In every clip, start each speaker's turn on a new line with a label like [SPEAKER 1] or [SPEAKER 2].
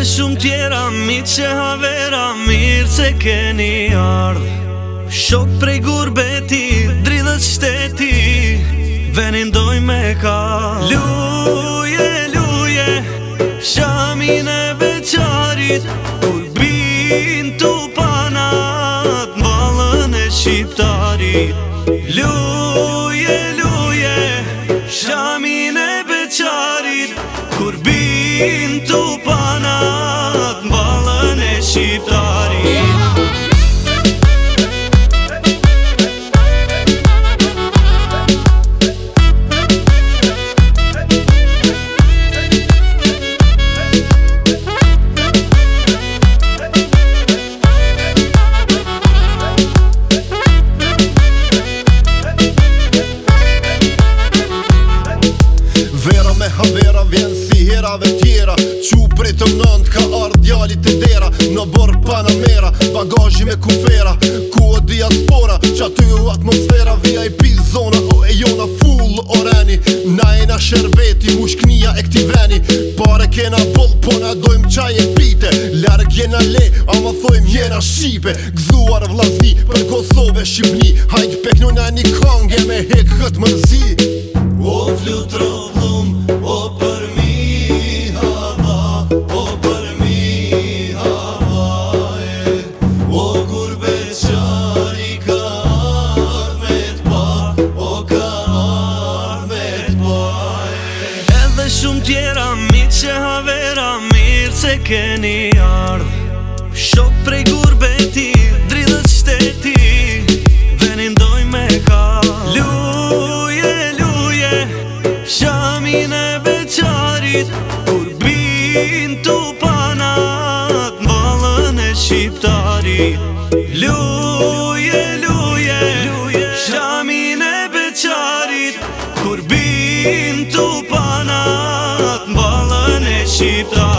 [SPEAKER 1] Dhe shumë tjera mitë që havera mirë që keni ardhë Shok prej gurbeti, dridhët shteti, venim doj me ka Luje, luje, shamin e beqarit,
[SPEAKER 2] grave tjera Qupri të ka ardh djali të dera Në borë panamera, bagajji me kufera Ku o diaspora, që aty u atmosfera VIP zona, o e jona full oreni Na e na shërbeti, mu e këti veni Pare kena vol, po na dojmë qaj e pite Lark jena le, a më thojmë jena shqipe Gzuar vlazni, për Kosove, Shqipni Hajt peknu na një kange me hek këtë mërzi O flutron
[SPEAKER 1] shumë tjera mitë që havera mirë që keni ardhë Shok prej gurbe ti, dridhët shteti, venin doj me ka Luje, luje, shamin e beqarit, kur bin të panat në valën e shqiptarit Luje, luje she thought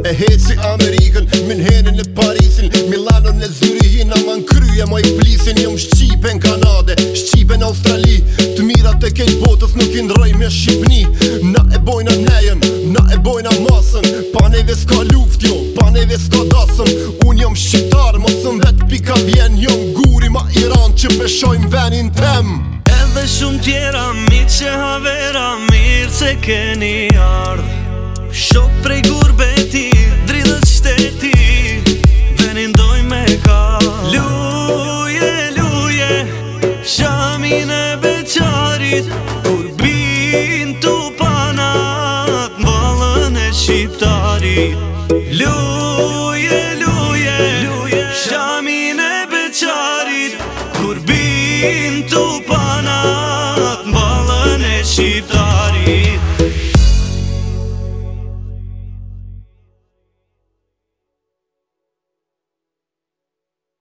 [SPEAKER 2] E hetë si Amerikën, më e Parisin Milanon e Zyrihin, i man krye, ma i plisin Jëmë Shqipe në Kanade, Shqipe në Australi Të mirat e kejtë botës nuk i ndroj me Shqipni Na e bojna nejen, na e bojna masën Pa s'ka luft jo, pa s'ka dasën Unë jëmë Shqiptarë, ma vetë pika vjen Jëmë guri ma Iran që peshojmë venin tem Edhe shumë tjera, mi që havera, mirë që
[SPEAKER 1] keni ardhë vine beqarit Kur bin të panat Në valën e shqiptarit